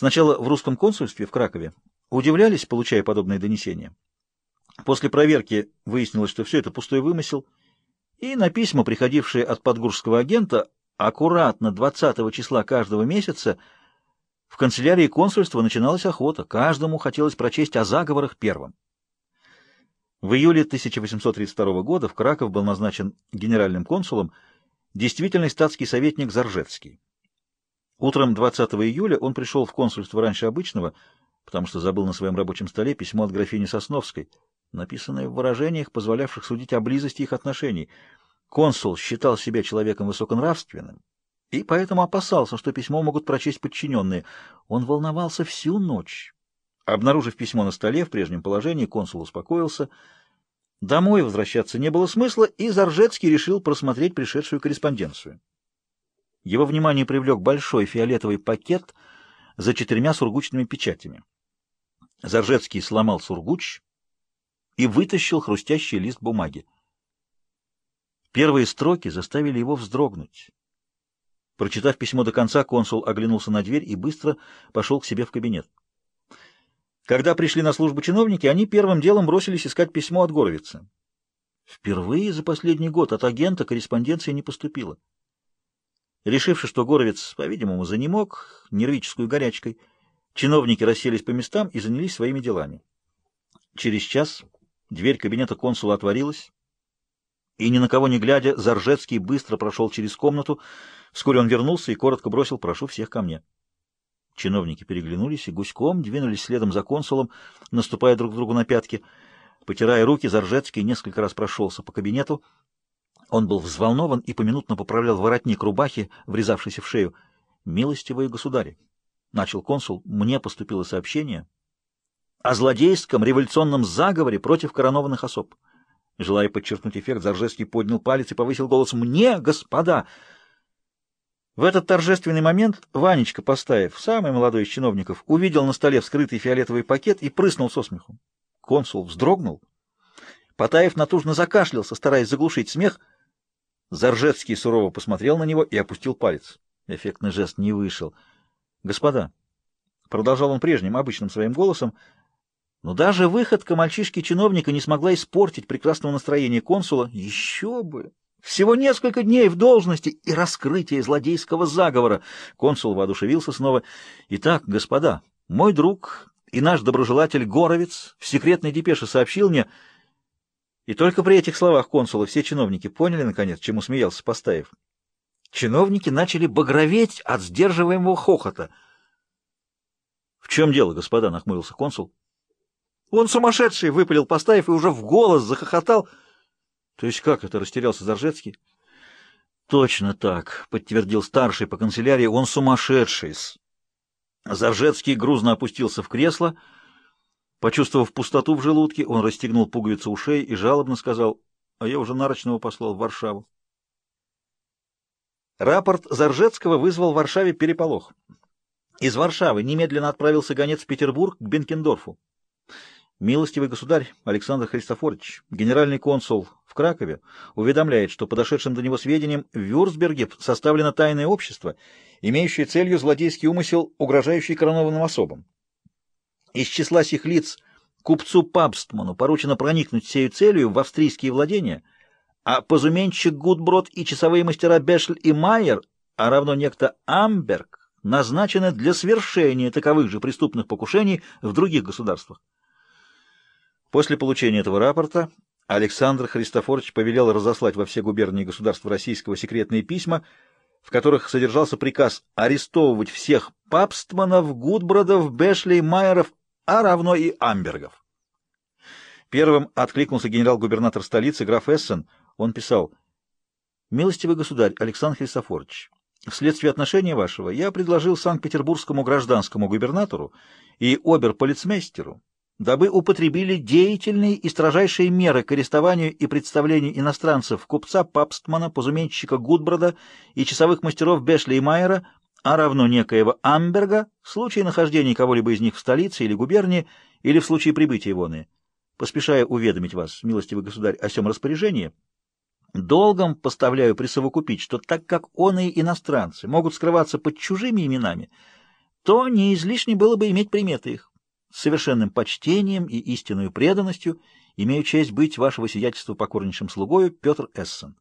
Сначала в русском консульстве в Кракове удивлялись, получая подобные донесения. После проверки выяснилось, что все это пустой вымысел, и на письма, приходившие от подгурского агента, аккуратно 20 числа каждого месяца в канцелярии консульства начиналась охота, каждому хотелось прочесть о заговорах первым. В июле 1832 года в Краков был назначен генеральным консулом действительный статский советник Заржевский. Утром 20 июля он пришел в консульство раньше обычного, потому что забыл на своем рабочем столе письмо от графини Сосновской, написанное в выражениях, позволявших судить о близости их отношений. Консул считал себя человеком высоконравственным и поэтому опасался, что письмо могут прочесть подчиненные. Он волновался всю ночь. Обнаружив письмо на столе в прежнем положении, консул успокоился. Домой возвращаться не было смысла, и Заржецкий решил просмотреть пришедшую корреспонденцию. Его внимание привлек большой фиолетовый пакет за четырьмя сургучными печатями. Заржевский сломал сургуч и вытащил хрустящий лист бумаги. Первые строки заставили его вздрогнуть. Прочитав письмо до конца, консул оглянулся на дверь и быстро пошел к себе в кабинет. Когда пришли на службу чиновники, они первым делом бросились искать письмо от Горовица. Впервые за последний год от агента корреспонденция не поступила. Решивши, что Горовец, по-видимому, занемог нервическую горячкой, чиновники расселись по местам и занялись своими делами. Через час дверь кабинета консула отворилась, и ни на кого не глядя, Заржецкий быстро прошел через комнату. Вскоре он вернулся и коротко бросил «Прошу всех ко мне». Чиновники переглянулись и гуськом двинулись следом за консулом, наступая друг другу на пятки. Потирая руки, Заржецкий несколько раз прошелся по кабинету, он был взволнован и поминутно поправлял воротник рубахи, врезавшийся в шею. «Милостивые государи!» — начал консул. «Мне поступило сообщение о злодейском революционном заговоре против коронованных особ». Желая подчеркнуть эффект, Заржевский поднял палец и повысил голос. «Мне, господа!» В этот торжественный момент Ванечка поставив самый молодой из чиновников, увидел на столе вскрытый фиолетовый пакет и прыснул со смеху. Консул вздрогнул. Потаев натужно закашлялся, стараясь заглушить смех — Заржецкий сурово посмотрел на него и опустил палец. Эффектный жест не вышел. «Господа», — продолжал он прежним, обычным своим голосом, но даже выходка мальчишки-чиновника не смогла испортить прекрасного настроения консула. Еще бы! Всего несколько дней в должности и раскрытие злодейского заговора. Консул воодушевился снова. «Итак, господа, мой друг и наш доброжелатель Горовец в секретной депеше сообщил мне, — и только при этих словах консулы все чиновники поняли, наконец, чему смеялся Постаев. Чиновники начали багроветь от сдерживаемого хохота. — В чем дело, господа? — нахмурился консул. — Он сумасшедший! — выпалил Постаев и уже в голос захохотал. — То есть как это? — растерялся Заржецкий. — Точно так, — подтвердил старший по канцелярии. — Он сумасшедший! Заржецкий грузно опустился в кресло — Почувствовав пустоту в желудке, он расстегнул пуговицу ушей и жалобно сказал, «А я уже нарочного послал в Варшаву». Рапорт Заржецкого вызвал в Варшаве переполох. Из Варшавы немедленно отправился гонец в Петербург к Бенкендорфу. Милостивый государь Александр Христофорович, генеральный консул в Кракове, уведомляет, что подошедшим до него сведениям в Вюрцберге составлено тайное общество, имеющее целью злодейский умысел, угрожающий коронованным особам. Из числа сих лиц купцу Пабстману поручено проникнуть всею целью в австрийские владения, а позуменщик Гудброд и часовые мастера Бешль и Майер, а равно некто Амберг, назначены для свершения таковых же преступных покушений в других государствах. После получения этого рапорта Александр Христофорович повелел разослать во все губернии государства российского секретные письма, в которых содержался приказ арестовывать всех папстманов, гудбродов, бешлей, майеров, а равно и амбергов. Первым откликнулся генерал-губернатор столицы граф Эссен. Он писал, «Милостивый государь Александр Христофорович, вследствие отношения вашего я предложил санкт-петербургскому гражданскому губернатору и обер-полицмейстеру, дабы употребили деятельные и строжайшие меры к арестованию и представлению иностранцев купца Папстмана, позуменщика Гудброда и часовых мастеров Бешли и Майера – а равно некоего Амберга в случае нахождения кого-либо из них в столице или губернии, или в случае прибытия ивоны. Поспешая уведомить вас, милостивый государь, о сём распоряжении, долгом поставляю присовокупить, что так как он и иностранцы могут скрываться под чужими именами, то не излишне было бы иметь приметы их. С совершенным почтением и истинной преданностью имею честь быть вашего сиятельства покорнейшим слугою Петр Эссен.